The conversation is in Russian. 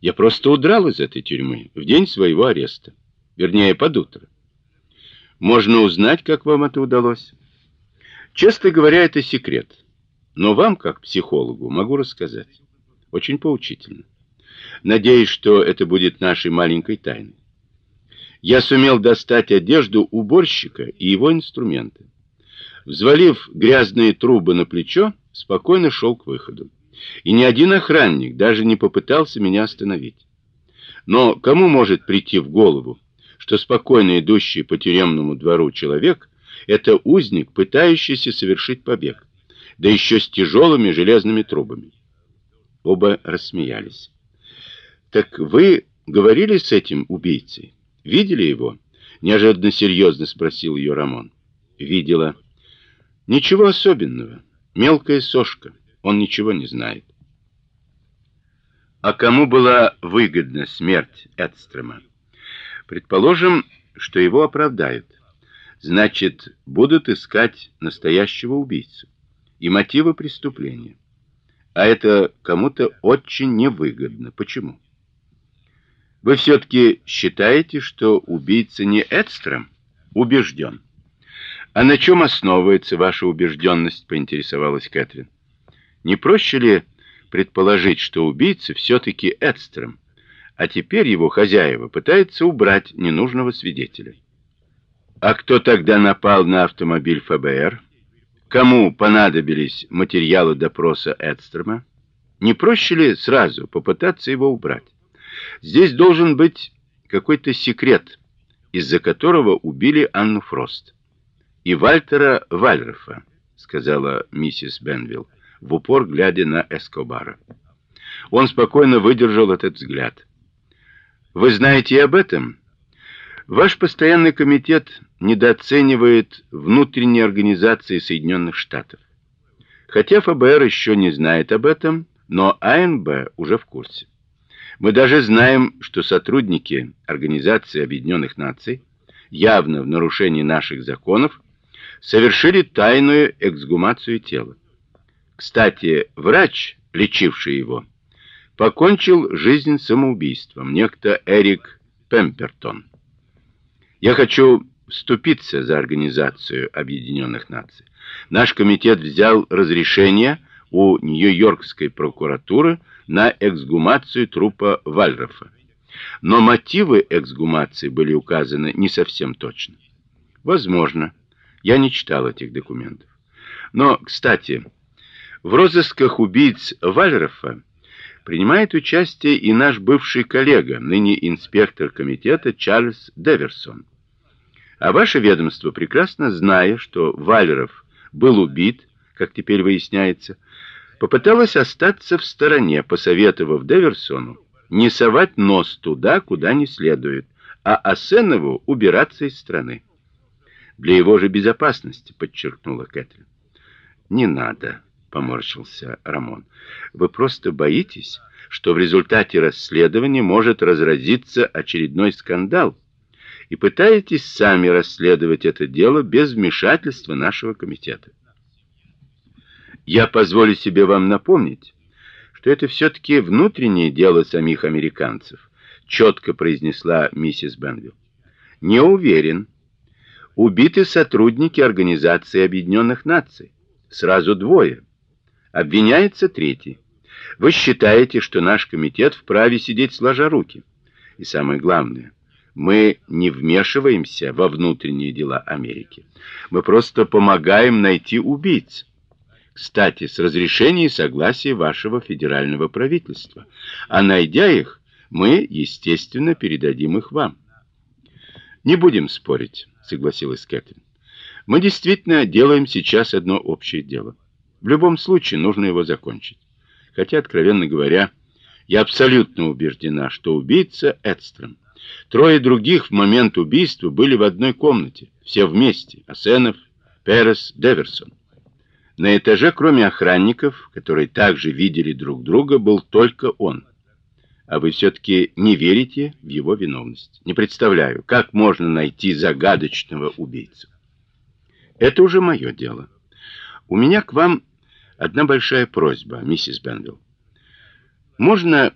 Я просто удрал из этой тюрьмы в день своего ареста. Вернее, под утро. Можно узнать, как вам это удалось? Честно говоря, это секрет. Но вам, как психологу, могу рассказать. Очень поучительно. Надеюсь, что это будет нашей маленькой тайной. Я сумел достать одежду уборщика и его инструменты. Взвалив грязные трубы на плечо, спокойно шел к выходу. И ни один охранник даже не попытался меня остановить. Но кому может прийти в голову, что спокойно идущий по тюремному двору человек это узник, пытающийся совершить побег, да еще с тяжелыми железными трубами? Оба рассмеялись. Так вы говорили с этим убийцей? Видели его? неожиданно серьезно спросил ее Рамон. Видела. Ничего особенного. Мелкая сошка. Он ничего не знает. А кому была выгодна смерть Эдстрема? Предположим, что его оправдают. Значит, будут искать настоящего убийцу и мотивы преступления. А это кому-то очень невыгодно. Почему? Вы все таки считаете, что убийца не Эдстрем? Убежден. А на чем основывается ваша убежденность? поинтересовалась Кэтрин. Не проще ли предположить, что убийца все таки Эдстрем, а теперь его хозяева пытаются убрать ненужного свидетеля? А кто тогда напал на автомобиль ФБР? Кому понадобились материалы допроса Эдстрема? Не проще ли сразу попытаться его убрать? Здесь должен быть какой-то секрет, из-за которого убили Анну Фрост и Вальтера Вальрефа, сказала миссис Бенвилл, в упор глядя на Эскобара. Он спокойно выдержал этот взгляд. Вы знаете об этом? Ваш постоянный комитет недооценивает внутренние организации Соединенных Штатов. Хотя ФБР еще не знает об этом, но АНБ уже в курсе. Мы даже знаем, что сотрудники Организации Объединенных Наций, явно в нарушении наших законов, совершили тайную эксгумацию тела. Кстати, врач, лечивший его, покончил жизнь самоубийством, некто Эрик Пемпертон. Я хочу вступиться за Организацию Объединенных Наций. Наш комитет взял разрешение у Нью-Йоркской прокуратуры на эксгумацию трупа Вальрофа. Но мотивы эксгумации были указаны не совсем точно. Возможно, я не читал этих документов. Но, кстати, в розысках убийц Вальрофа принимает участие и наш бывший коллега, ныне инспектор комитета Чарльз Деверсон. А ваше ведомство, прекрасно зная, что Вальров был убит, как теперь выясняется, попыталась остаться в стороне, посоветовав Деверсону не совать нос туда, куда не следует, а Асенову убираться из страны. Для его же безопасности, подчеркнула Кэтрин. Не надо, поморщился Рамон. Вы просто боитесь, что в результате расследования может разразиться очередной скандал, и пытаетесь сами расследовать это дело без вмешательства нашего комитета. Я позволю себе вам напомнить, что это все таки внутреннее дело самих американцев, четко произнесла миссис Бенвилл. Не уверен. Убиты сотрудники Организации Объединенных Наций. Сразу двое. Обвиняется третий. Вы считаете, что наш комитет вправе сидеть сложа руки? И самое главное, мы не вмешиваемся во внутренние дела Америки. Мы просто помогаем найти убийц. Кстати, с разрешения и согласия вашего федерального правительства. А найдя их, мы, естественно, передадим их вам. Не будем спорить, согласилась Кэтрин. Мы действительно делаем сейчас одно общее дело. В любом случае нужно его закончить. Хотя, откровенно говоря, я абсолютно убеждена, что убийца Эдстром. Трое других в момент убийства были в одной комнате, все вместе: Асенов, Перес, Деверсон. На этаже, кроме охранников, которые также видели друг друга, был только он. А вы все таки не верите в его виновность. Не представляю, как можно найти загадочного убийцу. Это уже мое дело. У меня к вам одна большая просьба, миссис Бенвилл. Можно